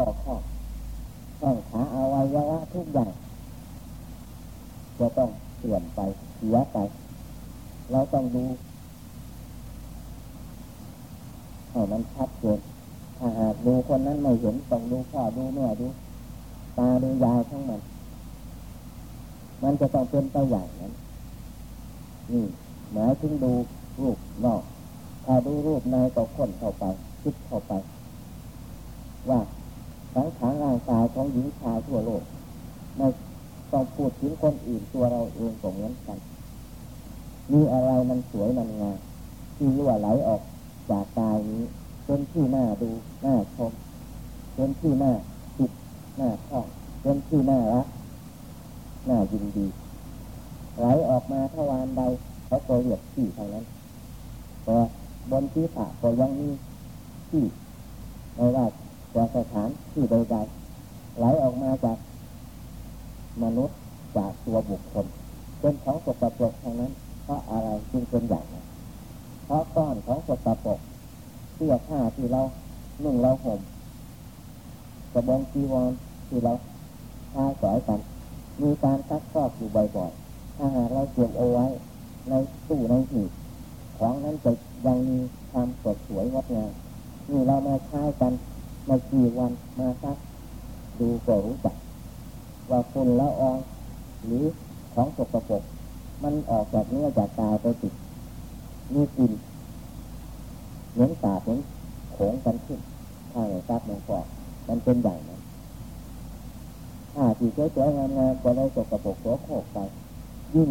ต่อข้อแข้งขาอวัยวะทุกอย่างจะต้องเสื่อมไปเสียไป เราต้องดูให้มันชัดเจนถ้าหากดูคนนั้นไม่เห็นต้องดูพ่อดูแม่ดูตาดูยายทั้งมัน มันจะต้องเป็นไปอย่างนั้น นี่หมายถึงดูรูปนอกถ้าดูรูปในก็คนเข้าไปคิดเข้าไป ว่า สังขารร่างกายของหญิงชายทั่วโลกไม่ต้องพูดถึงคนอื่นตัวเราเองก็เหมือนกัน มีอะไรมันสวยมันงามที่รั่วไหลออกจากกายนี้เป็นที่น่าดูหน่าชมเป็นที่น่าติดน่าชอบเป็นที่น่ารักน่ายินดีไหลออกมาทวารใดเขาก็เรียกที่ทางนั้นแต่บนที่ผาก็ยังมีที่ไม่ว่า จะสถานที่ใดๆไหลออกมาจากมนุษย์จากตัวบุคคลเป็นของสกปรกทางนั้น เพราะอะไรจึงเป็นอย่างนั้นเพราะก้อนของสกปรกเสื้อผ้าที่เรานุ่งเราห่มกระบองจีวรที่เราท้าสอยกันมีการซักฟอกอยู่บ่อยๆถ้าหากเราเก็บเอาไว้ในตู้ในหีบของนั้นจะยังมีความสดสวยงดงามนี่เรามาใช้กัน มากี่วันมาซักดูก็รู้จัก ว่าฝุ่นละอองหรือของสกปรกมันออกจากเนื้อจากตาไปติดมีกลิ่นเหมือนตาเหมือนโขงกันขึ้นถ้าอย่างซักมันก็มันเป็นอย่นั้นถ้าที่สวยๆงามๆก็ได้สกปรกโสโครกไปยิ่ง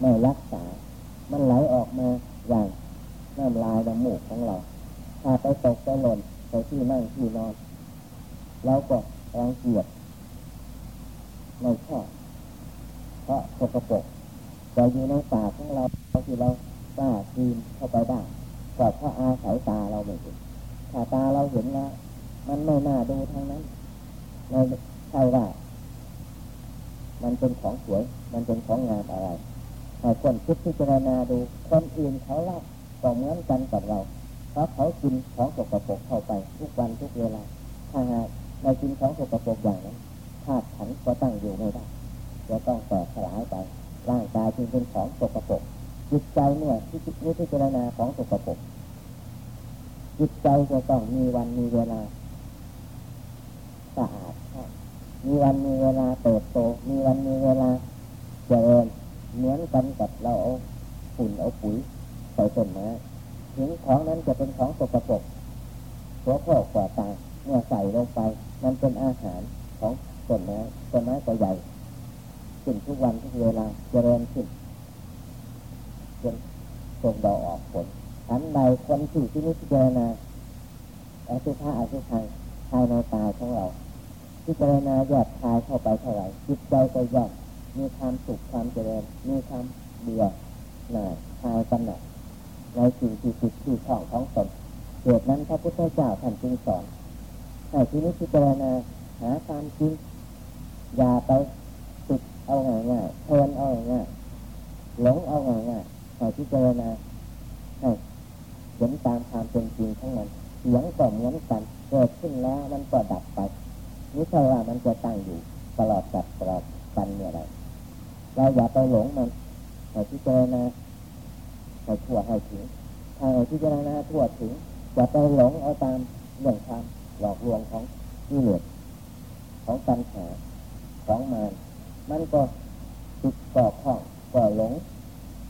ไม่รักษา มันไหลออกมาอย่างน้ำลายน้ำมูกของเรา ถ้าไปตกไปหล่น ไปที่นั่งที่นอนเราก็รังเกียจไม่ชอบเพราะสกปรกแต่อยู่ในปากของเราที่เรากล้าคืนเข้าไปได้ก็เพราะอาศัยตาเราไม่เห็นถ้าตาเราเห็นแล้วมันไม่น่าดูทางนั้นไม่ใช่ว่ามันเป็นของสวย มันเป็นของงามอะไรแต่คนคิดพิจารณาดู คนอื่นเขาเล่าก็เหมือนกันกับเรา เพราะเขากินของสกปรกเข้าไป ทุกวันทุกเวลาถ้าหากเรากินของสกปรกอย่างนั้นธาตุขันก็ตั้งอยู่ไม่ได้จะต้องแตกสลายไปร่างกายจึงเป็นของสกปรกจิตใจเนี่ยที่จิตนี้พิจารณาของสกปรกจิตใจจะต้องมีวันมีเวลาสะอาดมีวันมีเวลาเติบโต มีวันมีเวลาเจริญเหมือนกันกับเราเอาฝุ่นเอาปุ๋ยใส่ต้นไม้ ถึงของนั้นจะเป็นของสกปรกหัวโขกกว่าตาเมื่อใส่ลงไป มันเป็นอาหารของต้นไม้ต้นไม้ก็ใหญ่ขึ้นทุกวันทุกเวลาเจริญขึ้นจนส่งดอกออกผลทันใดคนที่ที่นี้พิจารณาอสุภะอสุภัยภายในตายของเราพิจารณายอดทายเข้าไปเท่าไหร่จิตใจก็ย่อมมีความสุขความเจริญมีความเบื่อหน่ายคลายกำหนัด ในสิ่งที่ติดที่ช่องของตนเหตุนั้นพระพุทธเจ้าท่านจึงสอนให้ที่นี้พิจารณาหาความจริงอย่าไปติดเอาง่ายๆเพลินเอาง่ายหลงเอาง่ายๆให้พิจารณาให้เห็นตามความเป็นจริงทั้งนั้นเสียงก็เหมือนกันเกิดขึ้นแล้วมันก็ดับไปนี่ใช่ว่ามันจะตั้งอยู่ตลอดจัดตลอดกันเนี่ยไรเราอย่าไปหลงมันให้พิจารณา ให้ทั่วให้ถึงถ้าพิจารณาทั่วถึงอย่าไปหลงเอาตามเรื่องความหลอกลวงของที่เหลือของปัญหาของมารมันก็ติดก่อข้องก่อหลง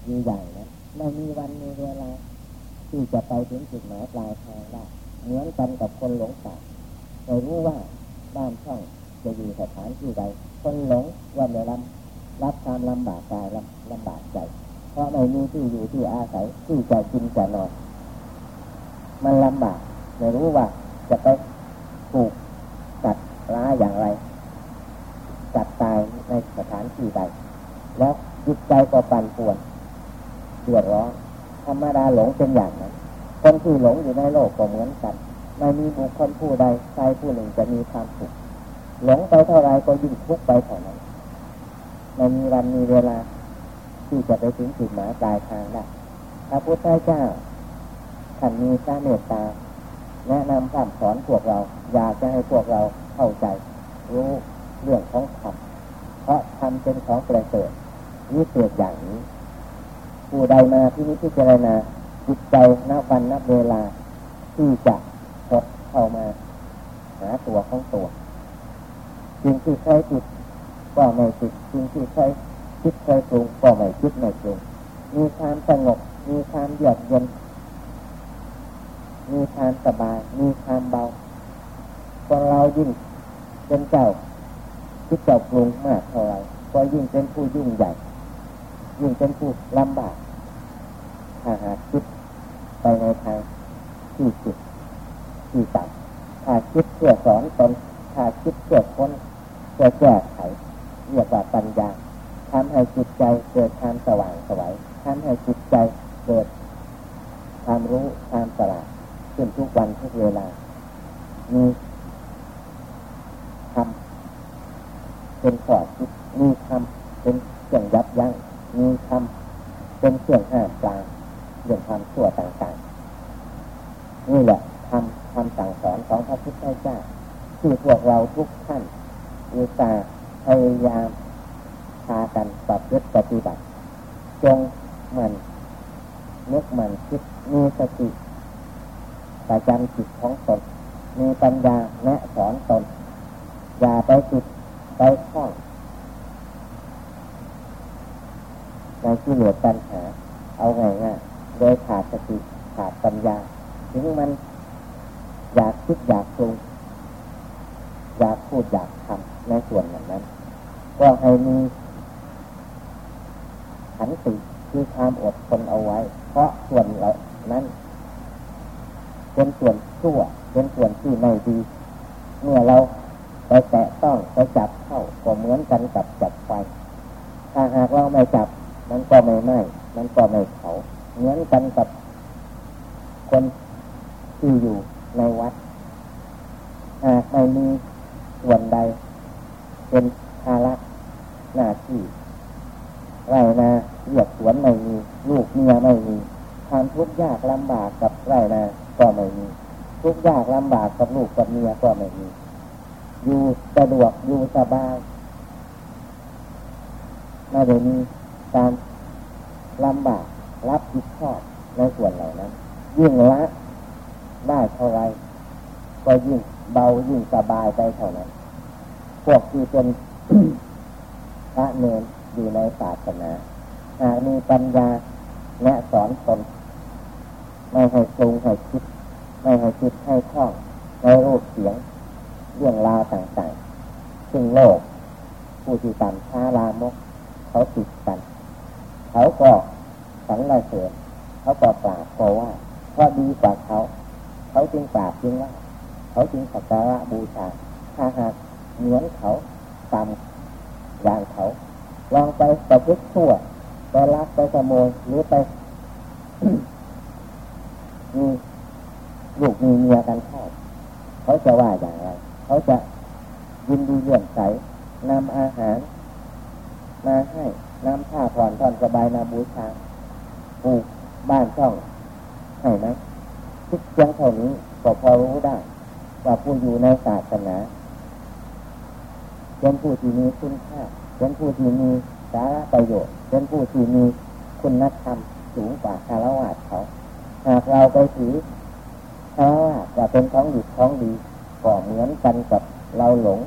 มีอย่างนั้นไม่มีวันมีเวลาที่จะไปถึงจุดหมายปลายทางได้เหมือนกันกับคนหลงป่าไม่รู้ว่าบ้านช่องจะอยู่สถานที่ใดคนหลงว่าไม่รับรับความลำบากกายลำลำบากใจ ราะไม่มีที่อยู่ที่อาศัยที่จะกินจะนอน มันลำบากไม่รู้ว่าจะไปปลูกจัดร้าอย่างไรจัดตายในสถานที่ใด แล้วจิตใจก็ปั่นป่วนเดือดร้อนธรรมดาหลงเป็นอย่างนั้น คนที่หลงอยู่ในโลกก็เหมือนกัน ไม่มีบุคคลผู้ใดใครผู้หนึ่งจะมีความสุขหลงไปเท่าไรก็ยิ่งทุกข์ไปเท่านั้นไม่มีวันมีเวลา ที่จะไปถึงจุดหมายปลายทางได้พระพุทธเจ้าท่านมีพระเมตตา แนะนำคำสอนพวกเรา อยากจะให้พวกเราเข้าใจ รู้เรื่องของธรรมเพราะธรรมเป็นของประเสริฐนี้เกิดอย่างนี้ ผู้ใดมาที่นี้พิจารณาจิตใจนับวันนับเวลา ที่จะพดเข้ามาหาตัวของตัวสิ่งที่เคยจิตก็ไม่จิตสิ่งที่เคย คิดเคยปรุงก็ไม่คิดไม่ปรุงมีความสงบมีความเยือกเย็นมีความสบายมีความเบาคนเรายิ่งเป็นเจ้าคิดเจ้าปรุงมากเท่าไรก็ยิ่งเป็นผู้ยุ่งใหญ่ยิ่งเป็นผู้ลำบากถ้าหากคิดไปในทางที่สุดที่ต่ำถ้าคิดเพื่อสอนตนถ้าคิดเพื่อคนเพื่อแก้ไขเรียกว่าปัญญา ทำให้จิตใจเกิดความสว่างสวัยทำให้จิตใจเกิดความรู้ความสลาดขึ้นทุกวันทุกเวลา มีทำเป็นขอดมีทำเป็นเครื่องยับยั้งมีทำเป็นเครื่องห้ามปรามเรื่องความชั่วต่างๆ นี่แหละทำทำสั่งสอนของพระพุทธเจ้าที่พวกเราทุกท่านอุตส่าห์พยายาม พากันปรับยึดปฏิบัติ จงมันนึกมันคิดมีสติประจำจิตของตนมีปัญญาแนะสอนตน อย่าไปจิตไปข้องในที่เหลือปัญหา เอาไงง่ายโดยขาดสติขาดปัญญา ถึงมันอยากคิดอยากปรุงอยากพูดอยากทำในส่วนอย่างนั้น ก็ให้มี ขันติคือความอดทนเอาไว้ เพราะส่วนเรานั้นเป็นส่วนชั่วเป็นส่วนที่ไม่ดี เมื่อเราไปแตะต้องไปจับเข้าก็เหมือนกันกับจับไฟถ้าหากเราไม่จับ มันก็ไม่ไหม้มันก็ไม่เผาเหมือนกันกับคนที่อยู่ในวัดหากไม่มีส่วนใด เป็นภาระหน้าที่ ไรนาเรียกสวนไม่มีลูกเมียไม่มีความทุกข์ยากลำบากกับไรนาก็ไม่มี ทุกข์ยากลำบากกับลูกกับเมียก็ไม่มี อยู่สะดวกอยู่สบายไม่ได้มีการลำบากรับผิดชอบในส่วนเหล่านั้น ยิ่งละได้เท่าไรก็ยิ่งเบายิ่งสบายไปเท่านั้น พวกที่เป็นพระเนร อยู่ในศาสนาหากมีปัญญาแนะสอนตนไม่ให้ปรุงให้คิด ไม่ให้คิดให้คล่องในรูปเสียง เรื่องราวต่างๆ ซึ่งโลก ผู้ที่ต่ำช้าลามก เขาติดกัน เขาก็สังไรเสริญเขาก็กราบก็ว่าเพราะดีกว่าเขา เขาจึงกราบจึงว่า เขาจึงสักการะบูชาถ้าหากเหมือนเขาตามอย่างเขา ลองไปประพฤติชั่วไปลักไปขโมยหรือไปมีลูกมีเมียกันเข้าเขาจะว่าอย่างไร เขาจะยินดีเลื่อมใสนำอาหาร มาให้นำผ้าผ่อนผ่อนสบายนาบูชาปลูกบ้านช่องให้ไหมทุกเพียงเท่านี้ก็พอรู้ได้ ว่าผู้อยู่ในศาสนาเป็นผู้ที่มีคุณค่า เป็นผู้ที่มีสาระประโยชน์ เป็นผู้ที่มีคุณธรรมสูงกว่าคารวะเขา หากเราไปถือคารวะว่าเป็นของดีของดีก็เหมือนกันกับเราหลง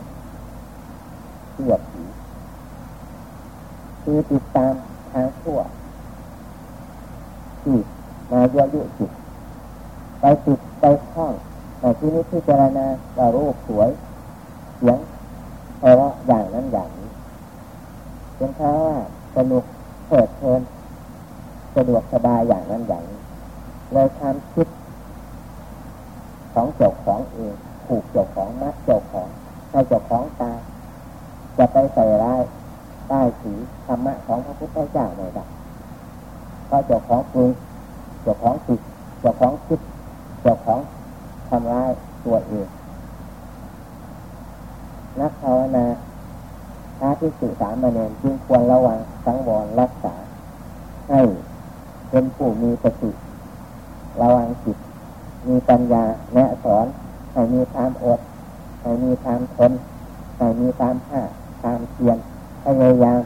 เชื่อผีคือติดตามทางชั่วที่มาเยอะยุจิตไปติดไปคล้องแต่ที่นี้ที่เจรณาว่ารูปสวยเสียงเพราะอย่างนั้นอย่าง นี้เป็นเพราะว่าสนุกเปิดเพลินสะดวกสบายอย่างนั้นอย่างนี้เลยความคิดของเจ้าของเองผูกเจ้าของมัดเจ้าของให้เจ้าของตาจะไปใส่ร้ายใต้สีธรรมะของพระพุทธเจ้าไม่ได้เพราะเจ้าของปรุงเจ้าของติดเจ้าของคิดเจ้าของทำร้ายตัวเองนักภาวนา พระที่สื่อสารมาเนนจึงควรระวังสังวรรักษา ให้เป็นผู้มีสติระวังจิต มีปัญญาแนะสอนให้มีความอดไม่มีความทนไม่มีความห้าความเพียรพยายาม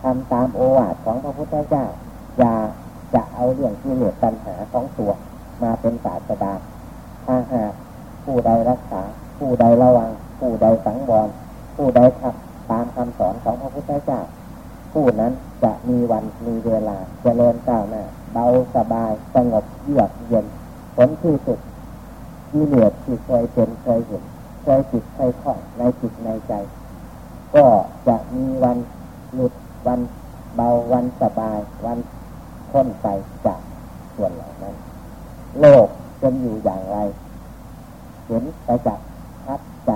ทำตามโอวาทของพระพุทธเจ้า อย่าจะเอาเรื่องที่เหลือปัญหาของตัวมาเป็นศาสดาถ้าหากผู้ใดรักษา ผู้ใดระวัง ผู้ใดสังวร ผู้ใดทำตามคำสอนของพระพุทธเจ้าผู้นั้นจะมีวันมีเวลาจเจริญก้าวหน้าเบาสบายสงบเยือกเย็นผลที่สุดที่เหลือที่เคยเป็นเคยเห็นเคยจิตเคยคล้องในจิตในใจ ก็จะมีวันหลุดวันเบาวันสบายวันพ้นไปจากส่วนเหล่านั้น โลกจะอยู่อย่างไร เห็นไปจากทัดใจ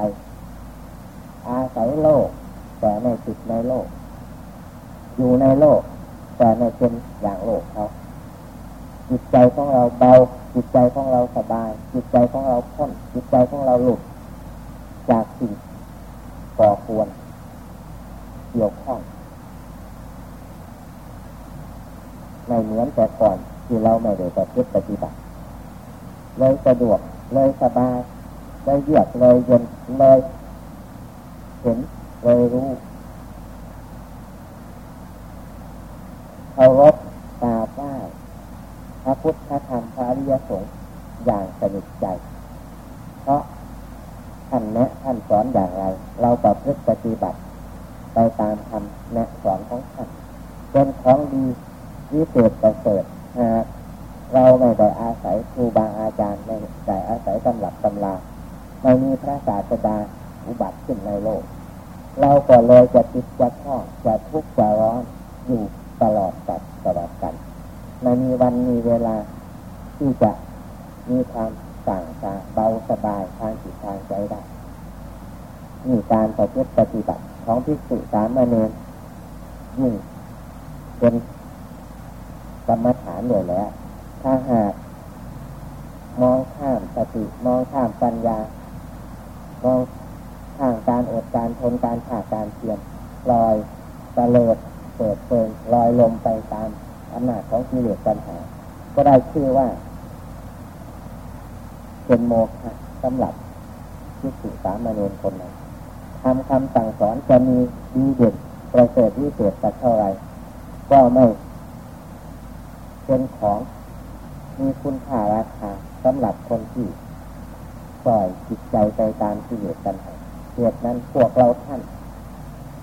ศัยโลก แต่ในจิตในโลก อยู่ในโลก แต่ในเป็นอย่างโลกเขาจิตใจของเราเบาจิตใจของเราสบาย จิตใจของเราพ้นจิตใจของเราหลุด จากสิ่งก่อควรเกี่ยวข้องไม่เหมือนแต่ก่อนที่เราไม่ได้ปฏิบัติเลยสะดวกเลยสบายเลยเยือกเลยเย็นเลย เห็นเลยรู้เคารพตาบ้าพระพุทธธรรมพระอริยสงฆ์อย่างสนิทใจ เพราะท่านแนะท่านสอนอย่างไร เราประพฤติปฏิบัติ ไปตามคำแนะสอนของท่านเป็นของดีวิเศษประเสริฐหากเราไม่ได้อาศัยครูบาอาจารย์ไม่ได้อาศัยตำรับตำราไม่มีพระศาสดา อุบัติขึ้นในโลก เราก็เลยจะติดจะท้อจะทุกข์จะร้อนอยู่ตลอดกัดตลอดกันไม่มีวันมีเวลาที่จะมีความสั่งตาเบาสบายทางจิตทางใจได้มีการปฏิบัติปฏิบัติของภิกษุสามเณรยิ่งเป็นกรรมฐานเลยแล้ว ถ้าหากมองข้ามสติมองข้ามปัญญามอง ข้ามการอดการทนการขาดการเพียรลอยตะเลิดเปิดเปิงลอยลมไปตามอำนาจของกิเลสปัญหา ก็ได้ชื่อว่า เป็นโมฆะสำหรับที่สุสามเณรคนนั้นทำคำสั่งสอนจะมีดีเด่นประเสริฐวิเศษสักเท่าไรก็ไม่เป็นของมีคุณค่าราคาสำหรับคนที่ปล่อยจิตใจไปตามที่เหตุกัน เหตุนั้นพวกเราท่าน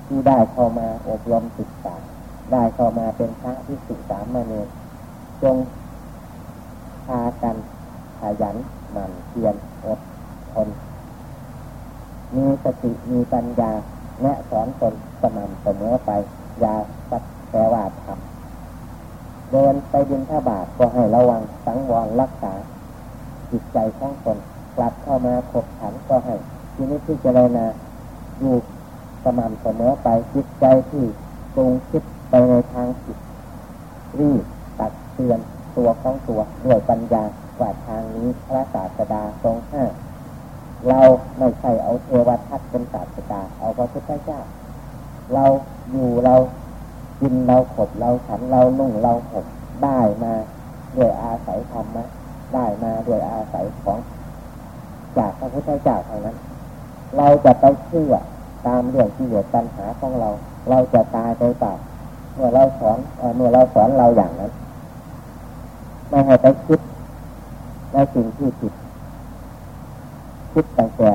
ที่ได้เข้ามาอบรมศึกษา ได้เข้ามาเป็นพระที่ศึกษามาเนจงพากันขยันหมั่นเพียรอดทนมีสติมีปัญญาแนะสอนตนสม่ำเสมอไปอย่าสักแต่ว่าทำเดินไปดินท่าบาทก็ให้ระวังสังวรรักษา จิตใจของตนกลับเข้ามาขบขันก็ให้ ที่นี้ที่จะเลยนาอยู่สม่ำเสมอไปจิตใจที่ตรงคิดไปในทางผิดรีบตัดเตือนตัวของตัวด้วยปัญญาว่าทางนี้พระศาสดาทรงห้าเราไม่ใช่เอาเทวทัตเป็นศาสดาเอาพระพุทธเจ้าเราอยู่เรากินเราขบเราฉันเรานุ่งเราหบได้มาด้วยอาศัยธรรมะได้มาด้วยอาศัยของจากพระพุทธเจ้าเท่านั้น เราจะไปเชื่อตามเรื่องที่เหลือปัญหาของเรา เราจะตายไปเปล่าเมื่อเราสอนเมื่อเราสอนเราอย่างนั้นไม่ให้ไปคิดในสิ่งที่ผิดคิดแต่แต่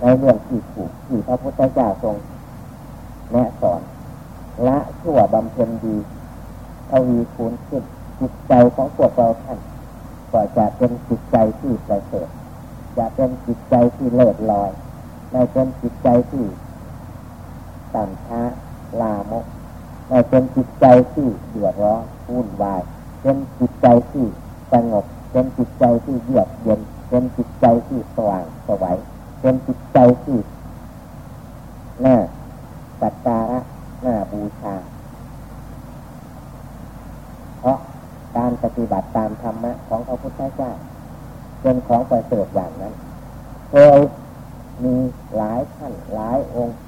ในเรื่องที่ถูกที่พระพุทธเจ้าทรงแนะสอนละชั่วบำเพ็ญดีทวีคูณขึ้นจิตใจของพวกเราท่านก็จะเป็นจิตใจที่ประเสริฐ จะเป็นจิตใจที่เลิศลอยไม่เป็นจิตใจที่ต่ำช้าลามกไม่เป็นจิตใจที่เดือดร้อนวุ่นวาย เป็นจิตใจที่สงบ เป็นจิตใจที่เยือกเย็น เป็นจิตใจที่สว่างสวัยเป็นจิตใจที่น่าสักการะน่าบูชา เพราะการปฏิบัติตามธรรมะของพระพุทธเจ้า เป็นของประเสริฐอย่างนั้นเคยมีหลายท่านหลายองค์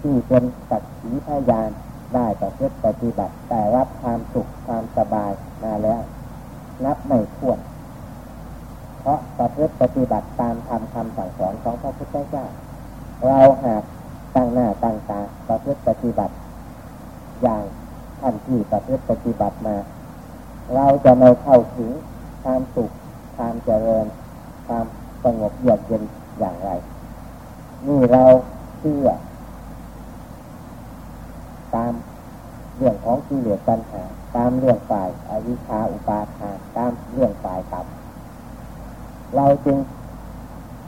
ที่เป็นสักขีพยานได้ต่อเพื่อปฏิบัติ แต่รับความสุขความสบายมาแล้วนับไม่ถ้วนพราะประพฤติปฏิบัติตามธรรมคำสั่งสอนของพระพุทธเจ้า เราหากตั้งหน้าตั้งตาประพฤติปฏิบัติ อย่างท่านที่ประพฤติปฏิบัติมา เราจะไม่เข้าถึงความสุขความเจริญความสงบเยือกเย็นอย่างไร นี่เราเชื่อตามเรื่องของกิเลสปัญหา ตามเรื่องฝ่ายอวิชชาอุปาทานตามเรื่องฝ่ายต่ำเราจึง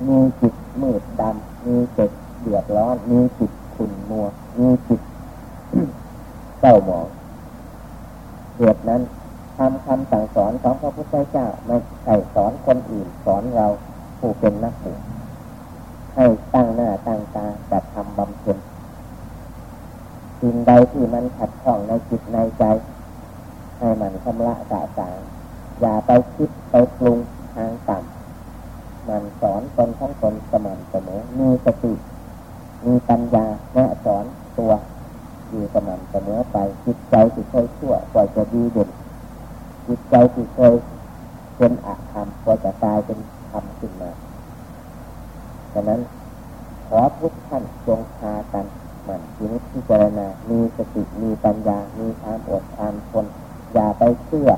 มีจิตมืดดำมีจิตเดือดร้อน มีจิตขุ่นมัว มีจิตเศร้าหมองเหตุนั้น ทำคำสั่งสอนของพระพุทธเจ้าไม่ใช่สอนคนอื่นสอนเราผู้เป็นนักบวชให้ตั้งหน้าตั้งตาแต่ทำบำเพ็ญสิ่งใดที่มันขัดข้องในจิตในใจ ให้มันชำระสะสางอย่าไปคิดไปปรุงทางต่ำมันสอนตนของตนสม่ำเสมอมีสติ มีปัญญาแนะสอนตัวอยู่สม่ำเสมอไปจิตใจที่เคยชั่วกว่าจะดีเด่น จิตใจที่เคยเป็นอธรรมกว่าจะตายเป็นธรรมขึ้นมาฉะนั้นขอทุกท่านจงพากันหมั่นพินิจพิจารณามีสติมีปัญญา มีความอดความทนอย่าไปเชื่อ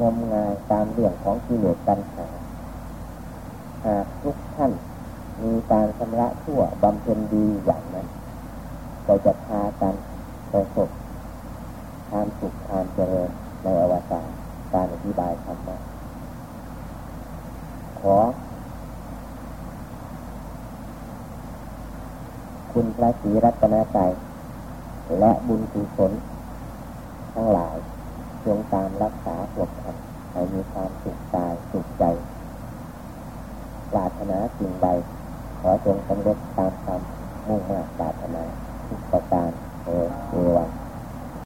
งมงายตามเรื่องของกิเลสตัณหาหากทุกท่านมีการชำระชั่วบำเพ็ญดีอย่างนั้นก็จะพากันประสบความสุขความเจริญในอวสานการอธิบายธรรมะขอ คุณพ ระศรีรัตนใจและบุญกุศลทั้งหลายจงตามรักษาปกปักให้มีความสุขกายสุขใจปรารถนาสิ่งใด ขอจงสำเร็จตามความมุ่งมา่ปรารถนาทุกประการ